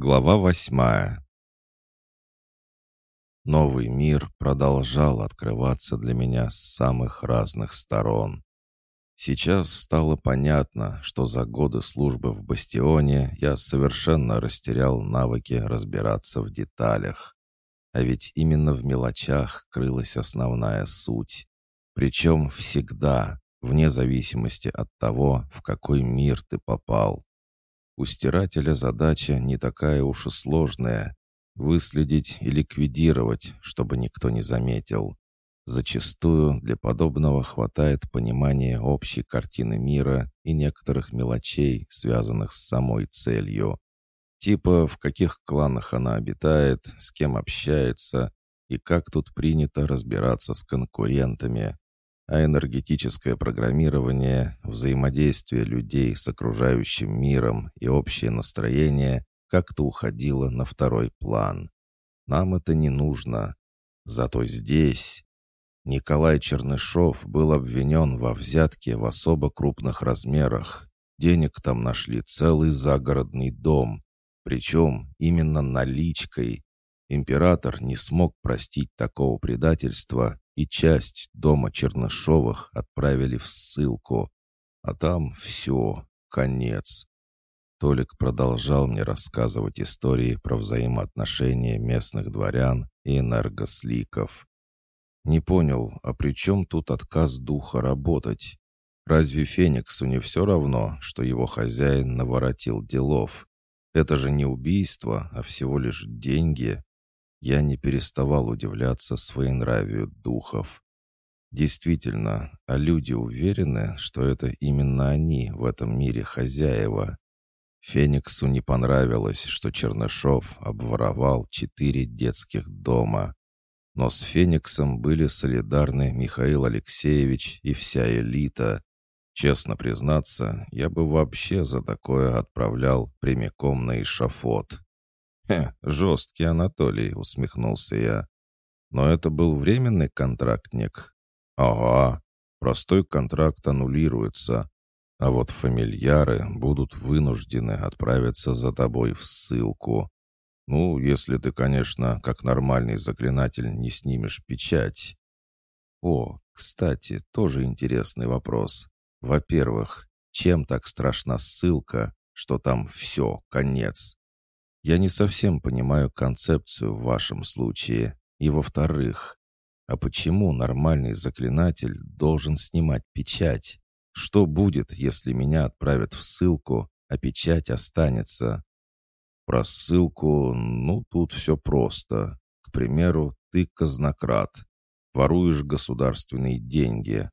Глава восьмая. Новый мир продолжал открываться для меня с самых разных сторон. Сейчас стало понятно, что за годы службы в бастионе я совершенно растерял навыки разбираться в деталях. А ведь именно в мелочах крылась основная суть. Причем всегда, вне зависимости от того, в какой мир ты попал. У стирателя задача не такая уж и сложная — выследить и ликвидировать, чтобы никто не заметил. Зачастую для подобного хватает понимания общей картины мира и некоторых мелочей, связанных с самой целью. Типа, в каких кланах она обитает, с кем общается и как тут принято разбираться с конкурентами а энергетическое программирование, взаимодействие людей с окружающим миром и общее настроение как-то уходило на второй план. Нам это не нужно. Зато здесь... Николай Чернышов был обвинен во взятке в особо крупных размерах. Денег там нашли целый загородный дом. Причем именно наличкой. Император не смог простить такого предательства и часть дома Чернышовых отправили в ссылку. А там все, конец. Толик продолжал мне рассказывать истории про взаимоотношения местных дворян и энергосликов. Не понял, а при чем тут отказ духа работать? Разве Фениксу не все равно, что его хозяин наворотил делов? Это же не убийство, а всего лишь деньги. Я не переставал удивляться своенравию духов. Действительно, а люди уверены, что это именно они в этом мире хозяева. Фениксу не понравилось, что Чернышов обворовал четыре детских дома. Но с Фениксом были солидарны Михаил Алексеевич и вся элита. Честно признаться, я бы вообще за такое отправлял прямиком на эшафот. «Хе, жесткий Анатолий», — усмехнулся я. «Но это был временный контрактник». «Ага, простой контракт аннулируется, а вот фамильяры будут вынуждены отправиться за тобой в ссылку. Ну, если ты, конечно, как нормальный заклинатель не снимешь печать». «О, кстати, тоже интересный вопрос. Во-первых, чем так страшна ссылка, что там все, конец?» Я не совсем понимаю концепцию в вашем случае. И во-вторых, а почему нормальный заклинатель должен снимать печать? Что будет, если меня отправят в ссылку, а печать останется? Про ссылку, ну, тут все просто. К примеру, ты казнократ. Воруешь государственные деньги.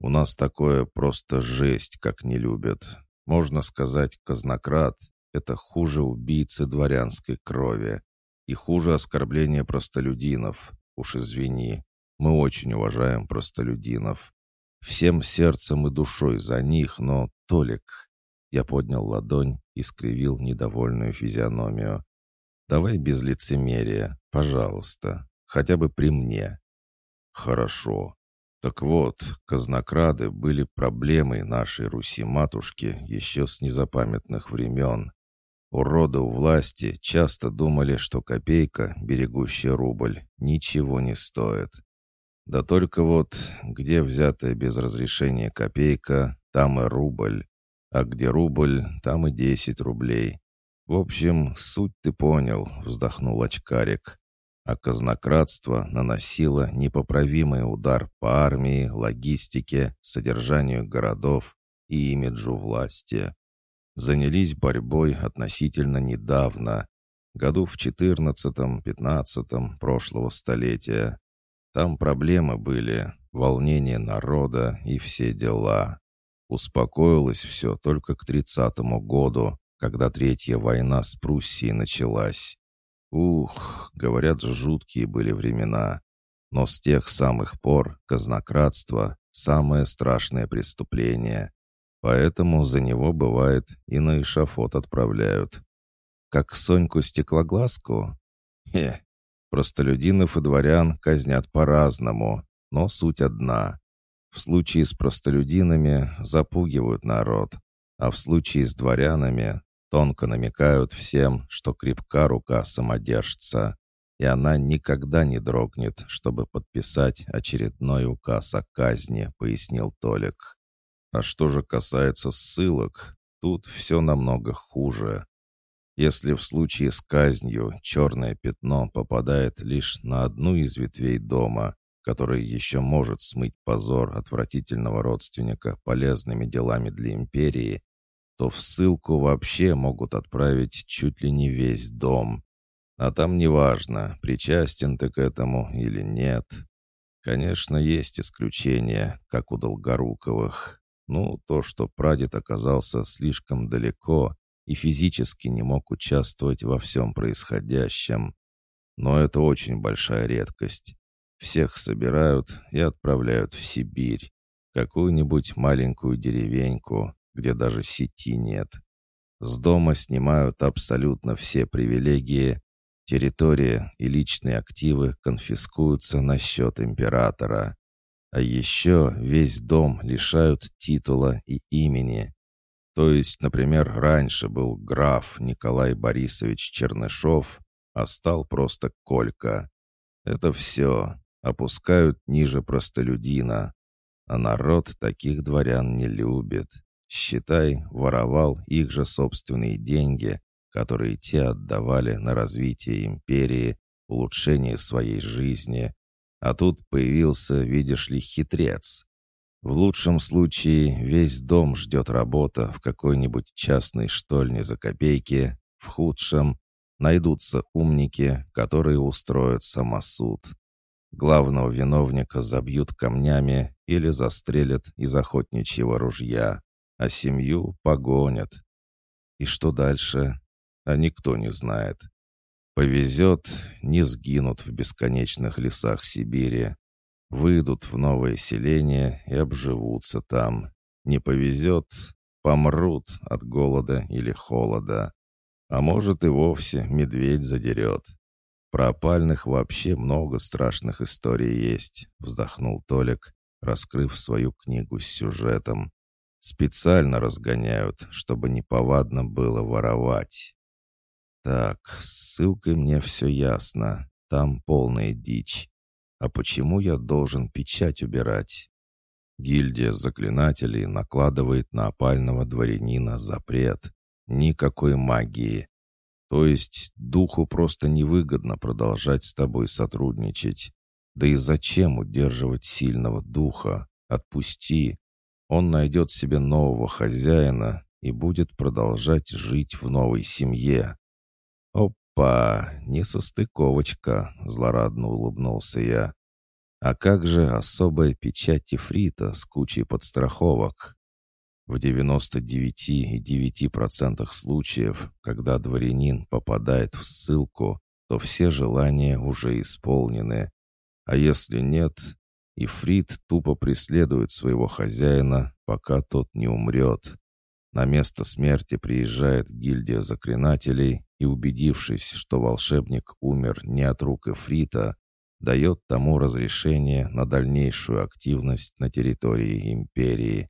У нас такое просто жесть, как не любят. Можно сказать, казнократ это хуже убийцы дворянской крови и хуже оскорбления простолюдинов. Уж извини, мы очень уважаем простолюдинов. Всем сердцем и душой за них, но, Толик...» Я поднял ладонь и скривил недовольную физиономию. «Давай без лицемерия, пожалуйста, хотя бы при мне». «Хорошо. Так вот, казнокрады были проблемой нашей Руси-матушки еще с незапамятных времен. Уроды власти часто думали, что копейка, берегущая рубль, ничего не стоит. Да только вот, где взятая без разрешения копейка, там и рубль. А где рубль, там и десять рублей. В общем, суть ты понял, вздохнул очкарик. А казнократство наносило непоправимый удар по армии, логистике, содержанию городов и имиджу власти занялись борьбой относительно недавно, году в 14-15 прошлого столетия. Там проблемы были, волнение народа и все дела. Успокоилось все только к 30-му году, когда Третья война с Пруссией началась. Ух, говорят, жуткие были времена. Но с тех самых пор казнократство — самое страшное преступление. Поэтому за него, бывает, и на эшафот отправляют. Как Соньку-стеклоглазку? Хе, простолюдинов и дворян казнят по-разному, но суть одна. В случае с простолюдинами запугивают народ, а в случае с дворянами тонко намекают всем, что крепка рука самодержца, и она никогда не дрогнет, чтобы подписать очередной указ о казни, пояснил Толик. А что же касается ссылок, тут все намного хуже. Если в случае с казнью черное пятно попадает лишь на одну из ветвей дома, которая еще может смыть позор отвратительного родственника полезными делами для империи, то в ссылку вообще могут отправить чуть ли не весь дом. А там неважно, причастен ты к этому или нет. Конечно, есть исключения, как у Долгоруковых. Ну, то, что прадед оказался слишком далеко и физически не мог участвовать во всем происходящем. Но это очень большая редкость. Всех собирают и отправляют в Сибирь, какую-нибудь маленькую деревеньку, где даже сети нет. С дома снимают абсолютно все привилегии, территория и личные активы конфискуются на счет императора. А еще весь дом лишают титула и имени. То есть, например, раньше был граф Николай Борисович Чернышов, а стал просто Колька. Это все. Опускают ниже простолюдина. А народ таких дворян не любит. Считай, воровал их же собственные деньги, которые те отдавали на развитие империи, улучшение своей жизни. А тут появился, видишь ли, хитрец. В лучшем случае весь дом ждет работа в какой-нибудь частной штольне за копейки, в худшем найдутся умники, которые устроят самосуд. Главного виновника забьют камнями или застрелят из охотничьего ружья а семью погонят. И что дальше? А никто не знает. Повезет, не сгинут в бесконечных лесах Сибири. Выйдут в новое селение и обживутся там. Не повезет, помрут от голода или холода. А может и вовсе медведь задерет. Про опальных вообще много страшных историй есть, вздохнул Толик, раскрыв свою книгу с сюжетом. Специально разгоняют, чтобы неповадно было воровать. Так, с ссылкой мне все ясно. Там полная дичь. А почему я должен печать убирать? Гильдия заклинателей накладывает на опального дворянина запрет. Никакой магии. То есть духу просто невыгодно продолжать с тобой сотрудничать. Да и зачем удерживать сильного духа? Отпусти, он найдет себе нового хозяина и будет продолжать жить в новой семье. «Опа! Несостыковочка!» — злорадно улыбнулся я. «А как же особая печать Ифрита с кучей подстраховок?» В 99,9% случаев, когда дворянин попадает в ссылку, то все желания уже исполнены. А если нет, и Фрид тупо преследует своего хозяина, пока тот не умрет. На место смерти приезжает гильдия заклинателей и, убедившись, что волшебник умер не от рук Эфрита, дает тому разрешение на дальнейшую активность на территории империи.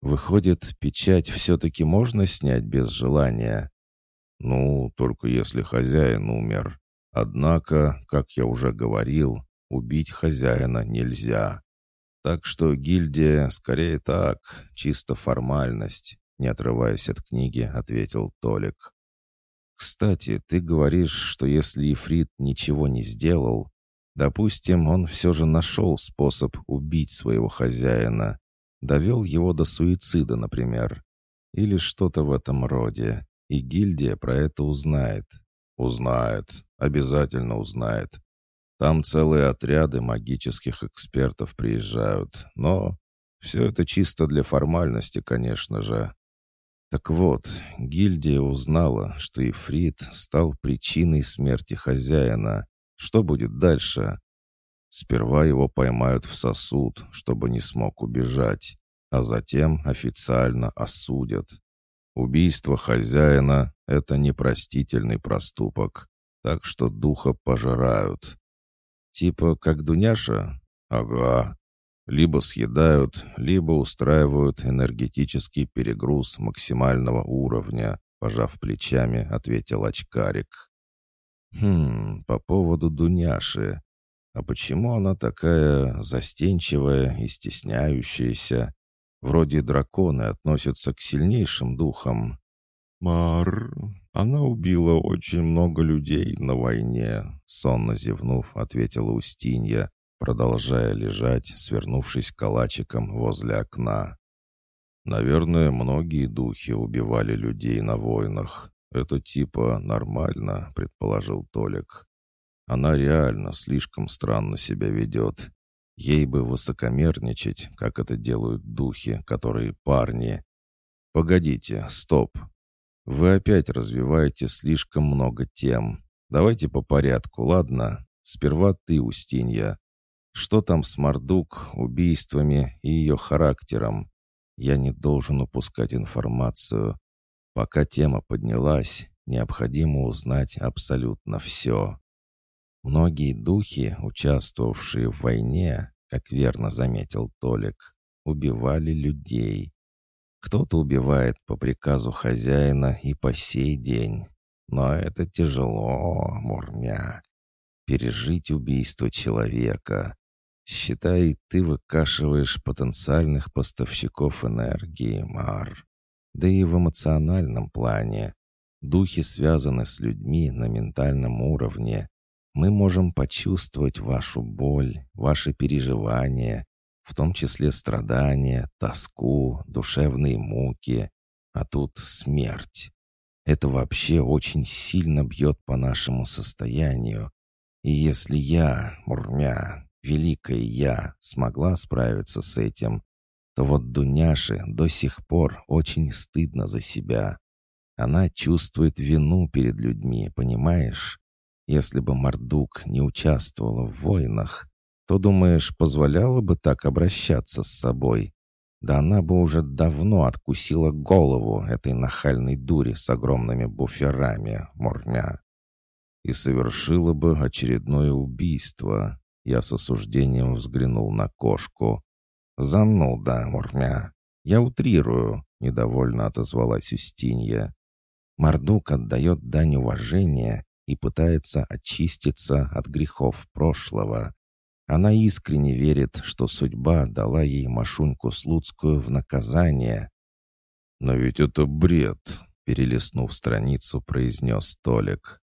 Выходит, печать все-таки можно снять без желания? Ну, только если хозяин умер. Однако, как я уже говорил, убить хозяина нельзя. Так что гильдия скорее так, чисто формальность, не отрываясь от книги, ответил Толик. Кстати, ты говоришь, что если Ифрит ничего не сделал, допустим, он все же нашел способ убить своего хозяина, довел его до суицида, например, или что-то в этом роде, и гильдия про это узнает. Узнает, обязательно узнает. Там целые отряды магических экспертов приезжают, но все это чисто для формальности, конечно же. Так вот, гильдия узнала, что Ифрит стал причиной смерти хозяина. Что будет дальше? Сперва его поймают в сосуд, чтобы не смог убежать, а затем официально осудят. Убийство хозяина — это непростительный проступок, так что духа пожирают. Типа как Дуняша? Ага. Либо съедают, либо устраивают энергетический перегруз максимального уровня, пожав плечами, ответил очкарик. «Хм, по поводу Дуняши. А почему она такая застенчивая и стесняющаяся? Вроде драконы относятся к сильнейшим духам». «Мар, она убила очень много людей на войне», — сонно зевнув, ответила Устинья, продолжая лежать, свернувшись калачиком возле окна. «Наверное, многие духи убивали людей на войнах. Это типа нормально», — предположил Толик. «Она реально слишком странно себя ведет. Ей бы высокомерничать, как это делают духи, которые парни. Погодите, стоп. Вы опять развиваете слишком много тем. Давайте по порядку, ладно? Сперва ты, Устинья. Что там с Мордук, убийствами и ее характером? Я не должен упускать информацию. Пока тема поднялась, необходимо узнать абсолютно все. Многие духи, участвовавшие в войне, как верно заметил Толик, убивали людей. Кто-то убивает по приказу хозяина и по сей день. Но это тяжело, Мурмя. Пережить убийство человека. Считай, ты выкашиваешь потенциальных поставщиков энергии, Мар. Да и в эмоциональном плане. Духи связаны с людьми на ментальном уровне. Мы можем почувствовать вашу боль, ваши переживания, в том числе страдания, тоску, душевные муки. А тут смерть. Это вообще очень сильно бьет по нашему состоянию. И если я, Мурмя, великая я смогла справиться с этим, то вот Дуняше до сих пор очень стыдно за себя. Она чувствует вину перед людьми, понимаешь? Если бы Мардук не участвовала в войнах, то, думаешь, позволяла бы так обращаться с собой? Да она бы уже давно откусила голову этой нахальной дури с огромными буферами, Мурмя. И совершила бы очередное убийство, я с осуждением взглянул на кошку. «Зануда, Мурмя! Я утрирую!» — недовольно отозвалась Устинья. Мордук отдает дань уважения и пытается очиститься от грехов прошлого. Она искренне верит, что судьба дала ей Машуньку Слуцкую в наказание. «Но ведь это бред!» — перелистнув страницу, произнес Толик.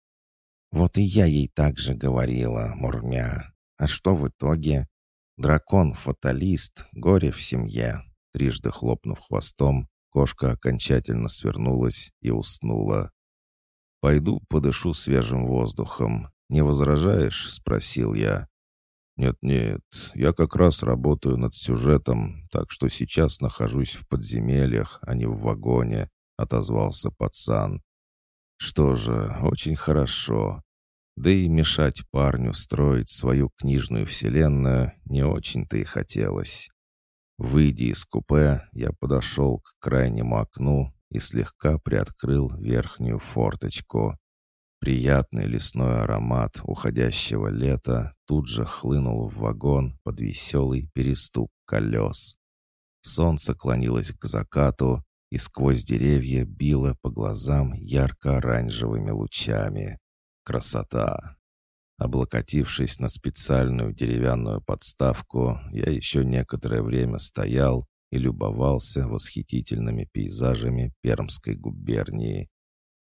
«Вот и я ей так же говорила, Мурмя. А что в итоге? Дракон-фаталист, горе в семье. Трижды хлопнув хвостом, кошка окончательно свернулась и уснула. «Пойду подышу свежим воздухом. Не возражаешь?» — спросил я. «Нет-нет, я как раз работаю над сюжетом, так что сейчас нахожусь в подземельях, а не в вагоне», — отозвался пацан. «Что же, очень хорошо. Да и мешать парню строить свою книжную вселенную не очень-то и хотелось. Выйдя из купе, я подошел к крайнему окну и слегка приоткрыл верхнюю форточку. Приятный лесной аромат уходящего лета тут же хлынул в вагон под веселый перестук колес. Солнце клонилось к закату, и сквозь деревья било по глазам ярко-оранжевыми лучами. Красота! Облокотившись на специальную деревянную подставку, я еще некоторое время стоял и любовался восхитительными пейзажами Пермской губернии.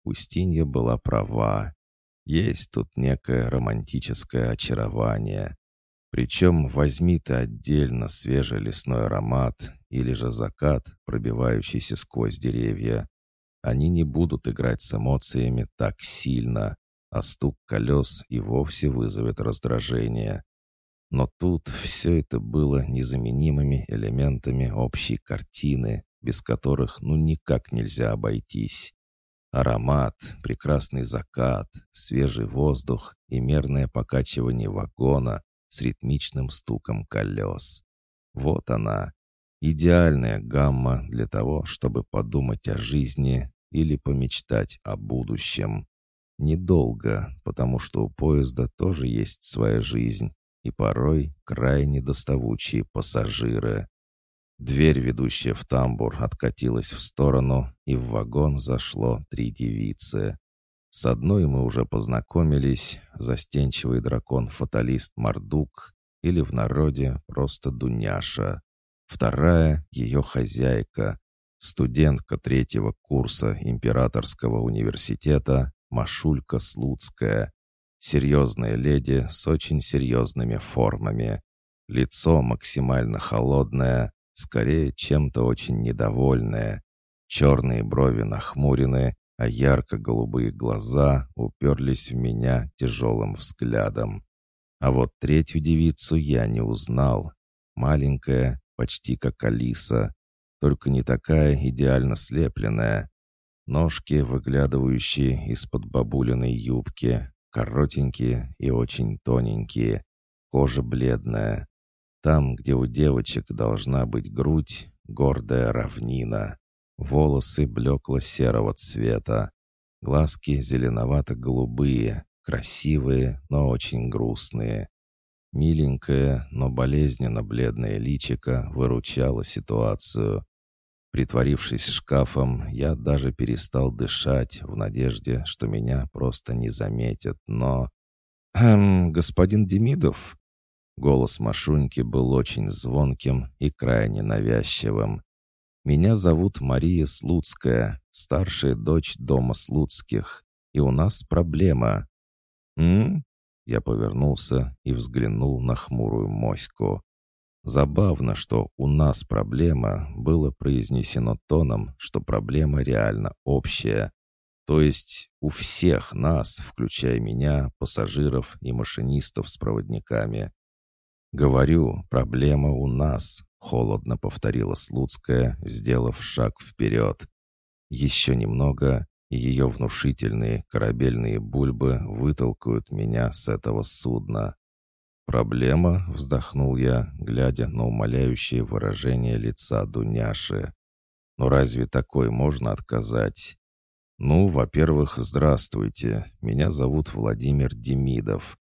Устинья была права. Есть тут некое романтическое очарование. Причем возьми ты отдельно свежий лесной аромат или же закат, пробивающийся сквозь деревья. Они не будут играть с эмоциями так сильно, а стук колес и вовсе вызовет раздражение. Но тут все это было незаменимыми элементами общей картины, без которых ну никак нельзя обойтись. Аромат, прекрасный закат, свежий воздух и мерное покачивание вагона с ритмичным стуком колес. Вот она, идеальная гамма для того, чтобы подумать о жизни или помечтать о будущем. Недолго, потому что у поезда тоже есть своя жизнь и порой крайне доставучие пассажиры. Дверь, ведущая в тамбур, откатилась в сторону, и в вагон зашло три девицы. С одной мы уже познакомились, застенчивый дракон-фаталист Мардук, или в народе просто Дуняша. Вторая — ее хозяйка, студентка третьего курса Императорского университета Машулька Слуцкая, серьезная леди с очень серьезными формами. Лицо максимально холодное, скорее чем-то очень недовольное. Черные брови нахмурены, а ярко-голубые глаза уперлись в меня тяжелым взглядом. А вот третью девицу я не узнал. Маленькая, почти как Алиса, только не такая идеально слепленная. Ножки, выглядывающие из-под бабулиной юбки, коротенькие и очень тоненькие. Кожа бледная. Там, где у девочек должна быть грудь, гордая равнина. Волосы блекло-серого цвета. Глазки зеленовато-голубые, красивые, но очень грустные. Миленькое, но болезненно бледное личико выручало ситуацию. Притворившись шкафом, я даже перестал дышать в надежде, что меня просто не заметят, но... «Эм, господин Демидов?» Голос Машуньки был очень звонким и крайне навязчивым. «Меня зовут Мария Слуцкая, старшая дочь дома Слуцких, и у нас проблема». «М?» Я повернулся и взглянул на хмурую моську. Забавно, что «у нас проблема» было произнесено тоном, что проблема реально общая. То есть у всех нас, включая меня, пассажиров и машинистов с проводниками. «Говорю, проблема у нас», — холодно повторила Слуцкая, сделав шаг вперед. «Еще немного, и ее внушительные корабельные бульбы вытолкают меня с этого судна. «Проблема?» — вздохнул я, глядя на умоляющее выражение лица Дуняши. «Но разве такой можно отказать?» «Ну, во-первых, здравствуйте. Меня зовут Владимир Демидов.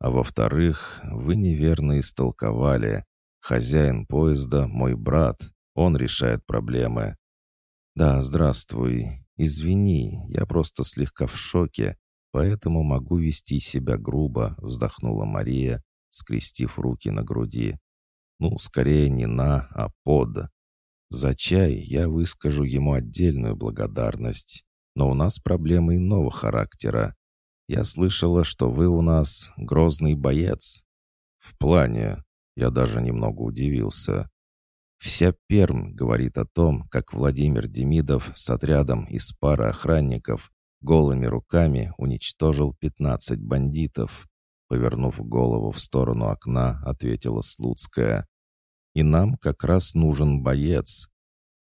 А во-вторых, вы неверно истолковали. Хозяин поезда — мой брат. Он решает проблемы». «Да, здравствуй. Извини, я просто слегка в шоке, поэтому могу вести себя грубо», — вздохнула Мария, скрестив руки на груди. Ну, скорее не на, а под. За чай я выскажу ему отдельную благодарность. Но у нас проблемы иного характера. Я слышала, что вы у нас грозный боец. В плане. Я даже немного удивился. Вся Перм говорит о том, как Владимир Демидов с отрядом из пары охранников голыми руками уничтожил 15 бандитов. Повернув голову в сторону окна, ответила Слуцкая. «И нам как раз нужен боец.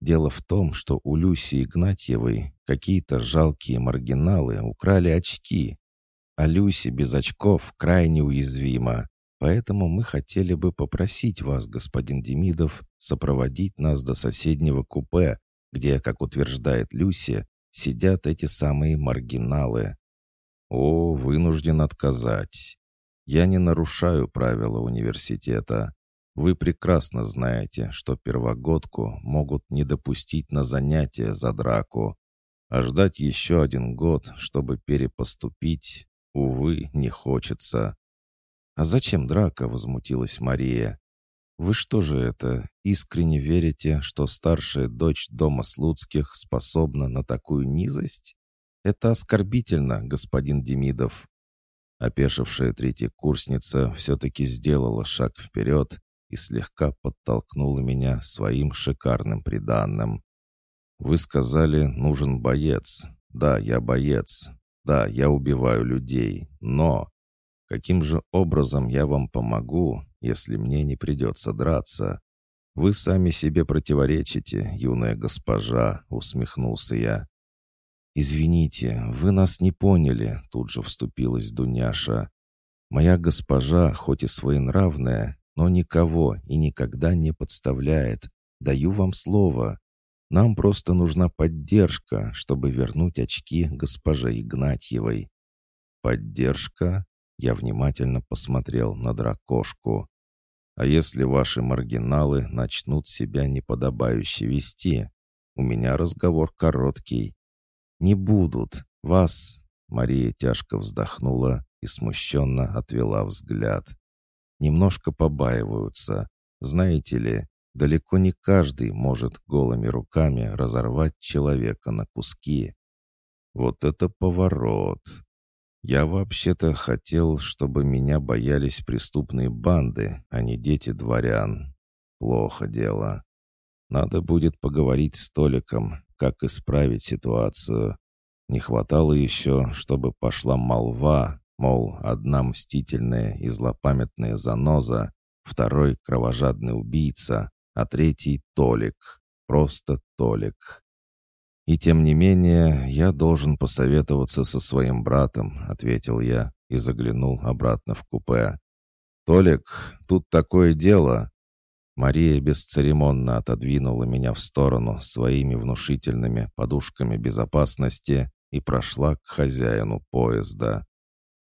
Дело в том, что у Люси Игнатьевой какие-то жалкие маргиналы украли очки, а Люси без очков крайне уязвима. Поэтому мы хотели бы попросить вас, господин Демидов, сопроводить нас до соседнего купе, где, как утверждает Люси, сидят эти самые маргиналы. О, вынужден отказать. Я не нарушаю правила университета. Вы прекрасно знаете, что первогодку могут не допустить на занятия за драку, а ждать еще один год, чтобы перепоступить, увы, не хочется. «А зачем драка?» — возмутилась Мария. «Вы что же это, искренне верите, что старшая дочь дома Слуцких способна на такую низость? Это оскорбительно, господин Демидов. Опешившая третья курсница все-таки сделала шаг вперед и слегка подтолкнула меня своим шикарным приданным. «Вы сказали, нужен боец. Да, я боец. Да, я убиваю людей. Но каким же образом я вам помогу, если мне не придется драться? Вы сами себе противоречите, юная госпожа», — усмехнулся я. «Извините, вы нас не поняли», — тут же вступилась Дуняша. «Моя госпожа, хоть и своенравная, но никого и никогда не подставляет. Даю вам слово. Нам просто нужна поддержка, чтобы вернуть очки госпоже Игнатьевой». «Поддержка?» — я внимательно посмотрел на дракошку. А если ваши маргиналы начнут себя неподобающе вести? У меня разговор короткий. Не будут. Вас...» Мария тяжко вздохнула и смущенно отвела взгляд. «Немножко побаиваются. Знаете ли, далеко не каждый может голыми руками разорвать человека на куски. Вот это поворот. Я вообще-то хотел, чтобы меня боялись преступные банды, а не дети дворян. Плохо дело. Надо будет поговорить с Толиком, как исправить ситуацию. Не хватало еще, чтобы пошла молва, мол, одна мстительная и злопамятная заноза, второй кровожадный убийца, а третий — Толик. Просто Толик. «И тем не менее, я должен посоветоваться со своим братом», — ответил я и заглянул обратно в купе. «Толик, тут такое дело». Мария бесцеремонно отодвинула меня в сторону своими внушительными подушками безопасности и прошла к хозяину поезда.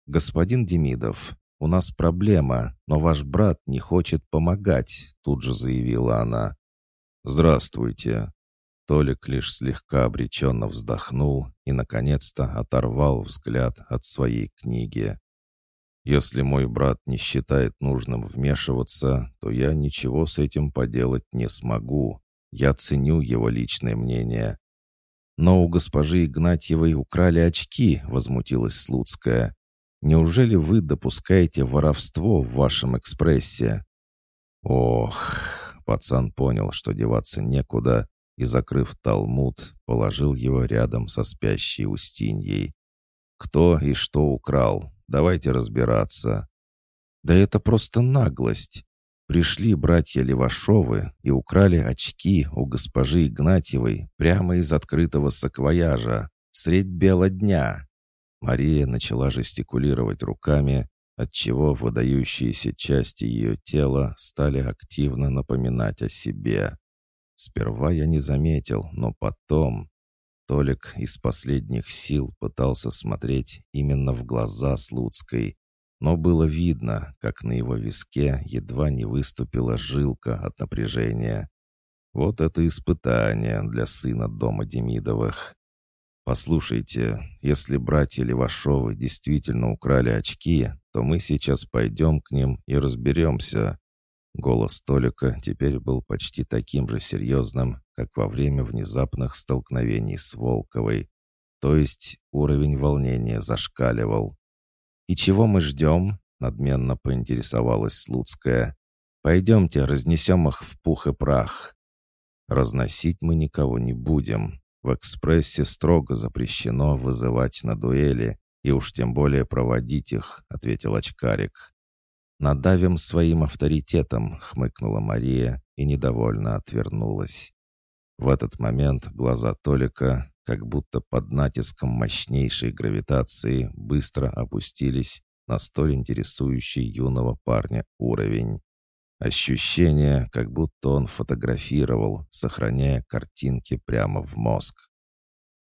«Господин Демидов, у нас проблема, но ваш брат не хочет помогать», тут же заявила она. «Здравствуйте», Толик лишь слегка обреченно вздохнул и, наконец-то, оторвал взгляд от своей книги. «Если мой брат не считает нужным вмешиваться, то я ничего с этим поделать не смогу. Я ценю его личное мнение». «Но у госпожи Игнатьевой украли очки», — возмутилась Слуцкая. «Неужели вы допускаете воровство в вашем экспрессе?» «Ох...» — пацан понял, что деваться некуда, и, закрыв талмуд, положил его рядом со спящей Устиньей. «Кто и что украл? Давайте разбираться». «Да это просто наглость. Пришли братья Левашовы и украли очки у госпожи Игнатьевой прямо из открытого саквояжа, средь бела дня». Мария начала жестикулировать руками, отчего выдающиеся части ее тела стали активно напоминать о себе. Сперва я не заметил, но потом... Толик из последних сил пытался смотреть именно в глаза Слуцкой, но было видно, как на его виске едва не выступила жилка от напряжения. Вот это испытание для сына дома Демидовых. «Послушайте, если братья Левашовы действительно украли очки, то мы сейчас пойдем к ним и разберемся. Голос Толика теперь был почти таким же серьезным, как во время внезапных столкновений с Волковой. То есть уровень волнения зашкаливал. «И чего мы ждем?» — надменно поинтересовалась Слуцкая. «Пойдемте, разнесем их в пух и прах». «Разносить мы никого не будем. В экспрессе строго запрещено вызывать на дуэли и уж тем более проводить их», — ответил очкарик. «Надавим своим авторитетом», — хмыкнула Мария и недовольно отвернулась. В этот момент глаза Толика, как будто под натиском мощнейшей гравитации, быстро опустились на столь интересующий юного парня уровень. Ощущение, как будто он фотографировал, сохраняя картинки прямо в мозг.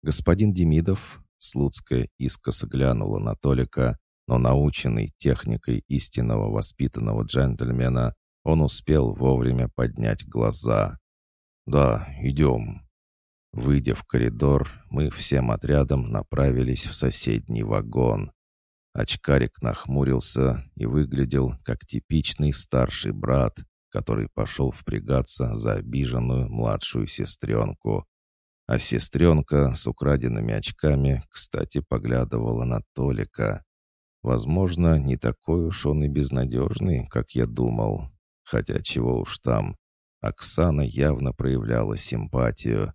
«Господин Демидов», — Слуцкая искоса глянула на Толика, но наученный техникой истинного воспитанного джентльмена, он успел вовремя поднять глаза. «Да, идем». Выйдя в коридор, мы всем отрядом направились в соседний вагон. Очкарик нахмурился и выглядел как типичный старший брат, который пошел впрягаться за обиженную младшую сестренку. А сестренка с украденными очками, кстати, поглядывала на Толика. Возможно, не такой уж он и безнадежный, как я думал. Хотя чего уж там. Оксана явно проявляла симпатию.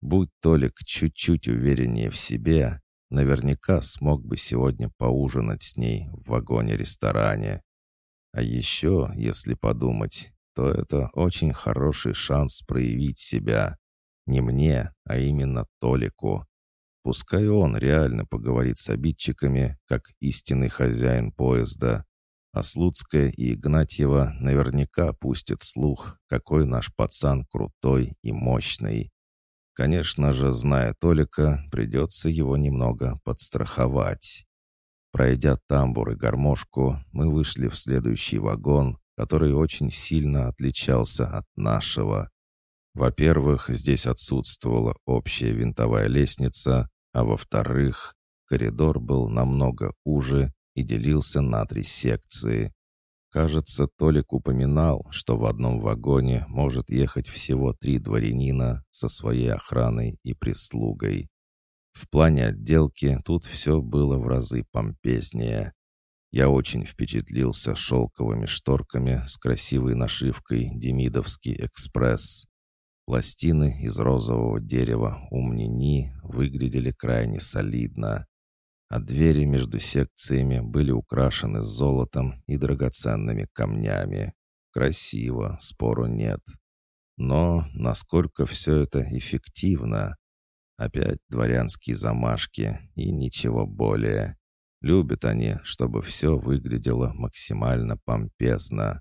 Будь Толик чуть-чуть увереннее в себе, наверняка смог бы сегодня поужинать с ней в вагоне-ресторане. А еще, если подумать, то это очень хороший шанс проявить себя. Не мне, а именно Толику. Пускай он реально поговорит с обидчиками, как истинный хозяин поезда. А Слуцкая и Игнатьева наверняка пустят слух, какой наш пацан крутой и мощный. Конечно же, зная Толика, придется его немного подстраховать. Пройдя тамбур и гармошку, мы вышли в следующий вагон, который очень сильно отличался от нашего. Во-первых, здесь отсутствовала общая винтовая лестница, а во-вторых, коридор был намного уже и делился на три секции. Кажется, Толик упоминал, что в одном вагоне может ехать всего три дворянина со своей охраной и прислугой. В плане отделки тут все было в разы помпезнее. Я очень впечатлился шелковыми шторками с красивой нашивкой «Демидовский экспресс». Пластины из розового дерева умнини выглядели крайне солидно, а двери между секциями были украшены золотом и драгоценными камнями. Красиво, спору нет. Но насколько все это эффективно? Опять дворянские замашки и ничего более. Любят они, чтобы все выглядело максимально помпезно.